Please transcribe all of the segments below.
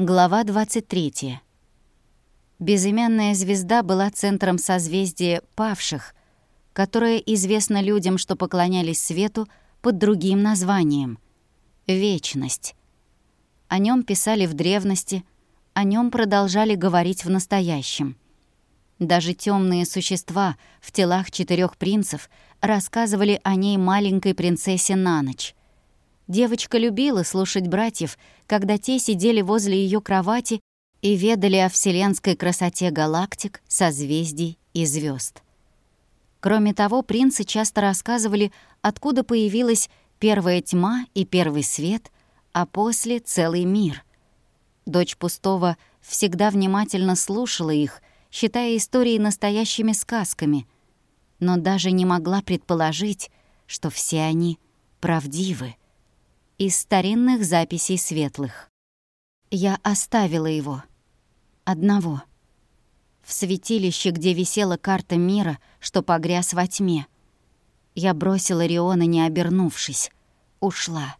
Глава 23. Безымянная звезда была центром созвездия павших, которое известно людям, что поклонялись свету под другим названием — Вечность. О нем писали в древности, о нем продолжали говорить в настоящем. Даже темные существа в телах четырех принцев рассказывали о ней маленькой принцессе на ночь. Девочка любила слушать братьев, когда те сидели возле ее кровати и ведали о вселенской красоте галактик, созвездий и звезд. Кроме того, принцы часто рассказывали, откуда появилась первая тьма и первый свет, а после — целый мир. Дочь Пустого всегда внимательно слушала их, считая истории настоящими сказками, но даже не могла предположить, что все они правдивы из старинных записей светлых. Я оставила его. Одного. В святилище, где висела карта мира, что погряз во тьме. Я бросила Риона, не обернувшись. Ушла.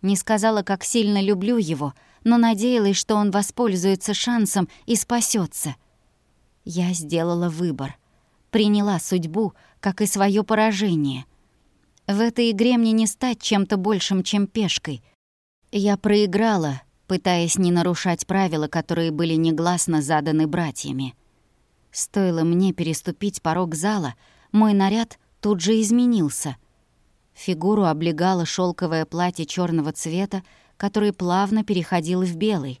Не сказала, как сильно люблю его, но надеялась, что он воспользуется шансом и спасется. Я сделала выбор. Приняла судьбу, как и свое поражение — в этой игре мне не стать чем-то большим, чем пешкой. Я проиграла, пытаясь не нарушать правила, которые были негласно заданы братьями. Стоило мне переступить порог зала, мой наряд тут же изменился. Фигуру облегало шелковое платье черного цвета, который плавно переходил в белый.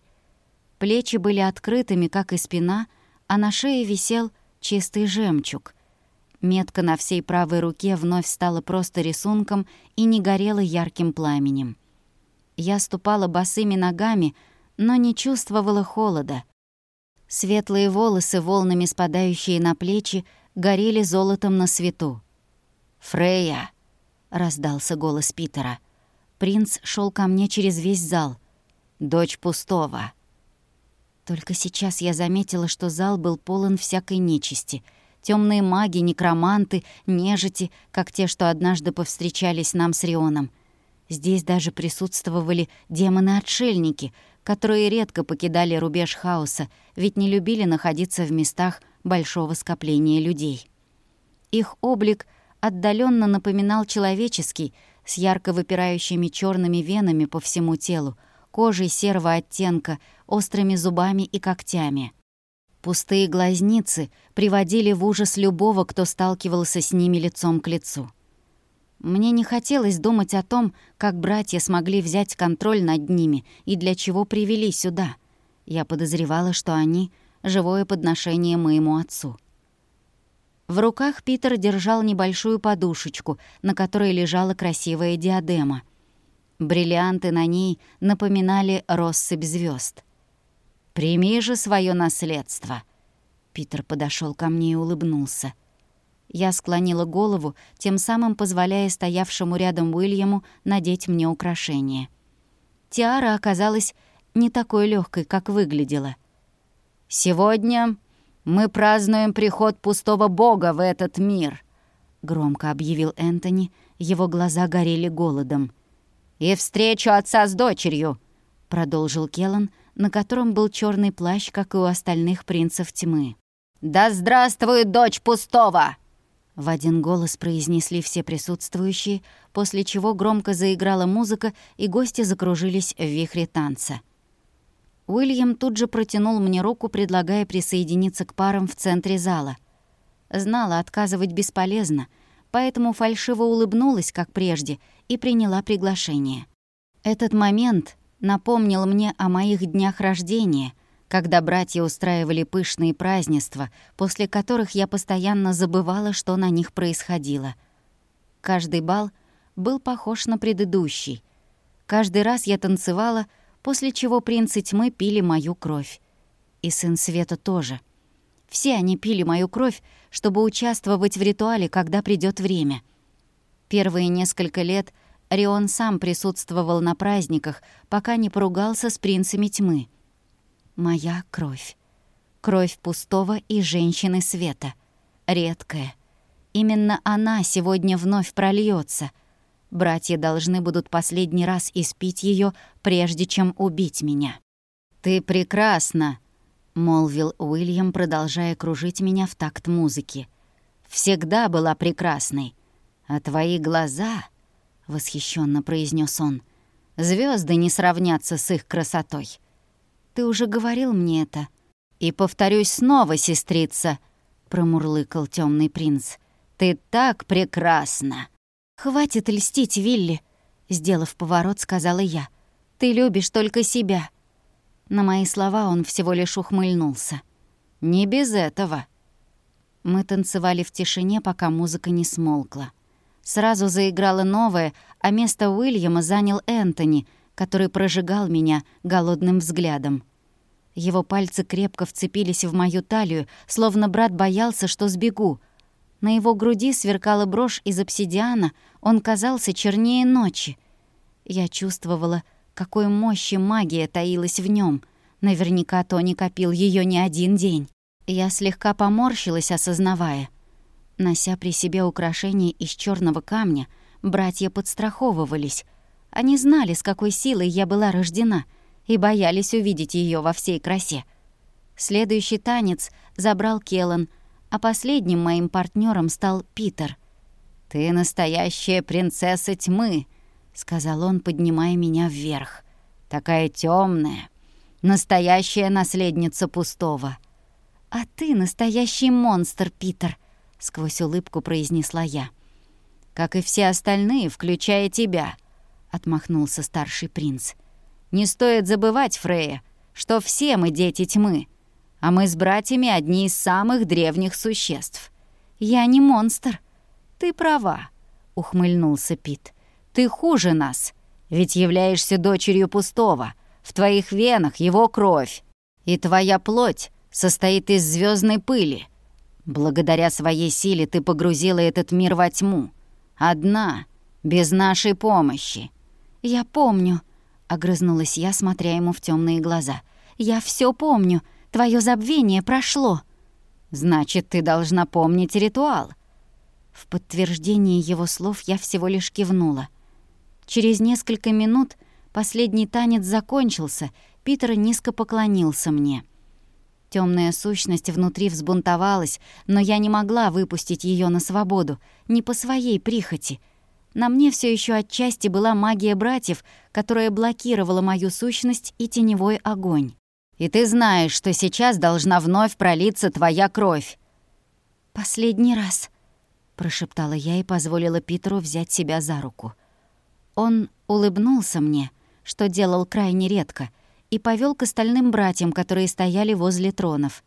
Плечи были открытыми, как и спина, а на шее висел чистый жемчуг — Метка на всей правой руке вновь стала просто рисунком и не горела ярким пламенем. Я ступала босыми ногами, но не чувствовала холода. Светлые волосы, волнами спадающие на плечи, горели золотом на свету. «Фрея!» — раздался голос Питера. Принц шел ко мне через весь зал. «Дочь пустого!» Только сейчас я заметила, что зал был полон всякой нечисти — темные маги, некроманты, нежити, как те, что однажды повстречались нам с Рионом. Здесь даже присутствовали демоны-отшельники, которые редко покидали рубеж хаоса, ведь не любили находиться в местах большого скопления людей. Их облик отдаленно напоминал человеческий, с ярко выпирающими черными венами по всему телу, кожей серого оттенка, острыми зубами и когтями — Пустые глазницы приводили в ужас любого, кто сталкивался с ними лицом к лицу. Мне не хотелось думать о том, как братья смогли взять контроль над ними и для чего привели сюда. Я подозревала, что они — живое подношение моему отцу. В руках Питер держал небольшую подушечку, на которой лежала красивая диадема. Бриллианты на ней напоминали россыпь звезд. Прими же свое наследство». Питер подошел ко мне и улыбнулся. Я склонила голову, тем самым позволяя стоявшему рядом Уильяму надеть мне украшение. Тиара оказалась не такой легкой, как выглядела. «Сегодня мы празднуем приход пустого бога в этот мир», — громко объявил Энтони, его глаза горели голодом. «И встречу отца с дочерью», — продолжил Келлан, — на котором был черный плащ, как и у остальных принцев тьмы. «Да здравствует дочь пустого!» В один голос произнесли все присутствующие, после чего громко заиграла музыка, и гости закружились в вихре танца. Уильям тут же протянул мне руку, предлагая присоединиться к парам в центре зала. Знала, отказывать бесполезно, поэтому фальшиво улыбнулась, как прежде, и приняла приглашение. Этот момент напомнил мне о моих днях рождения, когда братья устраивали пышные празднества, после которых я постоянно забывала, что на них происходило. Каждый бал был похож на предыдущий. Каждый раз я танцевала, после чего принцы тьмы пили мою кровь. И сын Света тоже. Все они пили мою кровь, чтобы участвовать в ритуале, когда придет время. Первые несколько лет Рион сам присутствовал на праздниках, пока не поругался с принцами тьмы. Моя кровь. Кровь пустого и женщины света. Редкая. Именно она сегодня вновь прольется. Братья должны будут последний раз испить ее, прежде чем убить меня. «Ты прекрасна», — молвил Уильям, продолжая кружить меня в такт музыки. «Всегда была прекрасной. А твои глаза...» — восхищенно произнес он. Звезды не сравнятся с их красотой. Ты уже говорил мне это. И повторюсь снова, сестрица, промурлыкал темный принц. Ты так прекрасна. Хватит льстить, Вилли, сделав поворот, сказала я. Ты любишь только себя. На мои слова он всего лишь ухмыльнулся. Не без этого. Мы танцевали в тишине, пока музыка не смолкла. Сразу заиграла новая, а место Уильяма занял Энтони, который прожигал меня голодным взглядом. Его пальцы крепко вцепились в мою талию, словно брат боялся, что сбегу. На его груди сверкала брошь из обсидиана, он казался чернее ночи. Я чувствовала, какой мощи магия таилась в нем. Наверняка Тони копил ее не один день. Я слегка поморщилась, осознавая — Нося при себе украшения из черного камня, братья подстраховывались. Они знали, с какой силой я была рождена, и боялись увидеть ее во всей красе. Следующий танец забрал Келлан, а последним моим партнером стал Питер. «Ты настоящая принцесса тьмы», — сказал он, поднимая меня вверх. «Такая темная, настоящая наследница пустого». «А ты настоящий монстр, Питер», сквозь улыбку произнесла я. Как и все остальные, включая тебя, отмахнулся старший принц. Не стоит забывать, Фрея, что все мы дети тьмы, а мы с братьями одни из самых древних существ. Я не монстр. Ты права, ухмыльнулся Пит. Ты хуже нас, ведь являешься дочерью пустого. В твоих венах его кровь, и твоя плоть состоит из звездной пыли. Благодаря своей силе ты погрузила этот мир во тьму. Одна, без нашей помощи. Я помню, огрызнулась я, смотря ему в темные глаза. Я все помню. Твое забвение прошло. Значит, ты должна помнить ритуал. В подтверждение его слов я всего лишь кивнула. Через несколько минут последний танец закончился, Питер низко поклонился мне. Темная сущность внутри взбунтовалась, но я не могла выпустить ее на свободу, не по своей прихоти. На мне все еще отчасти была магия братьев, которая блокировала мою сущность и теневой огонь. «И ты знаешь, что сейчас должна вновь пролиться твоя кровь». «Последний раз», — прошептала я и позволила Питеру взять себя за руку. Он улыбнулся мне, что делал крайне редко — и повел к остальным братьям, которые стояли возле тронов.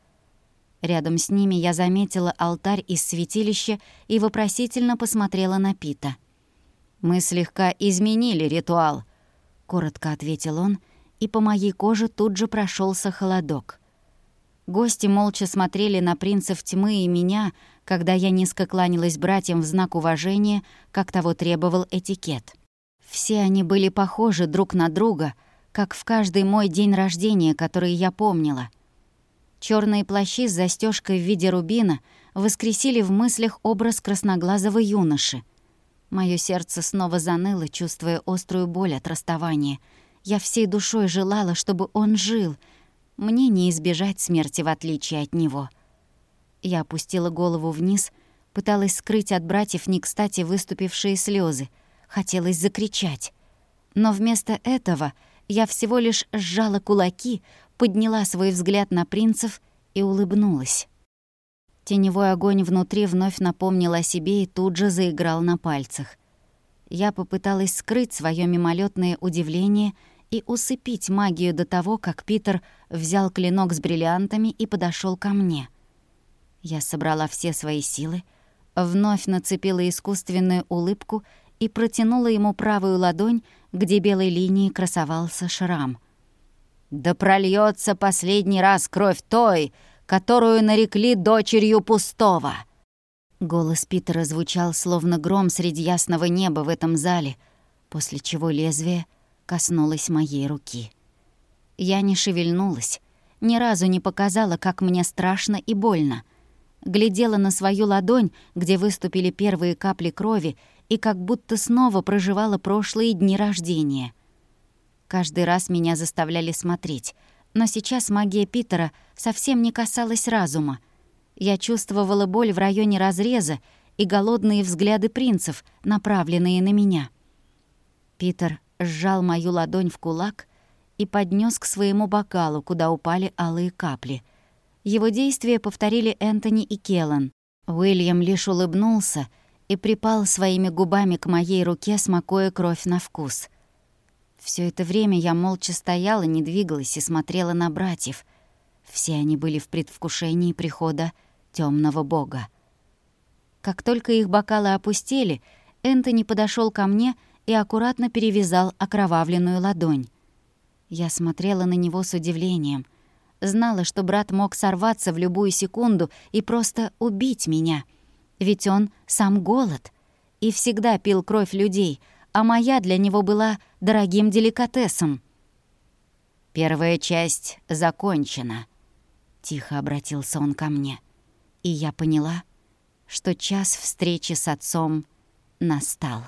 Рядом с ними я заметила алтарь из святилища и вопросительно посмотрела на Пита. «Мы слегка изменили ритуал», — коротко ответил он, и по моей коже тут же прошелся холодок. Гости молча смотрели на принцев тьмы и меня, когда я низко кланялась братьям в знак уважения, как того требовал этикет. Все они были похожи друг на друга — как в каждый мой день рождения, который я помнила. Черные плащи с застежкой в виде рубина воскресили в мыслях образ красноглазого юноши. Моё сердце снова заныло, чувствуя острую боль от расставания. Я всей душой желала, чтобы он жил. Мне не избежать смерти, в отличие от него. Я опустила голову вниз, пыталась скрыть от братьев не кстати выступившие слезы, Хотелось закричать. Но вместо этого я всего лишь сжала кулаки, подняла свой взгляд на принцев и улыбнулась. Теневой огонь внутри вновь напомнил о себе и тут же заиграл на пальцах. Я попыталась скрыть свое мимолетное удивление и усыпить магию до того, как Питер взял клинок с бриллиантами и подошел ко мне. Я собрала все свои силы, вновь нацепила искусственную улыбку и протянула ему правую ладонь, где белой линией красовался шрам. «Да прольется последний раз кровь той, которую нарекли дочерью пустого!» Голос Питера звучал словно гром среди ясного неба в этом зале, после чего лезвие коснулось моей руки. Я не шевельнулась, ни разу не показала, как мне страшно и больно. Глядела на свою ладонь, где выступили первые капли крови, и как будто снова проживала прошлые дни рождения. Каждый раз меня заставляли смотреть, Но сейчас магия Питера совсем не касалась разума. Я чувствовала боль в районе разреза и голодные взгляды принцев, направленные на меня. Питер сжал мою ладонь в кулак и поднес к своему бокалу, куда упали алые капли. Его действия повторили Энтони и Келлан. Уильям лишь улыбнулся и припал своими губами к моей руке, смакуя кровь на вкус. Все это время я молча стояла, не двигалась и смотрела на братьев. Все они были в предвкушении прихода темного бога. Как только их бокалы опустили, Энтони подошел ко мне и аккуратно перевязал окровавленную ладонь. Я смотрела на него с удивлением. Знала, что брат мог сорваться в любую секунду и просто убить меня. Ведь он сам голод и всегда пил кровь людей, а моя для него была дорогим деликатесом. «Первая часть закончена», — тихо обратился он ко мне. И я поняла, что час встречи с отцом настал.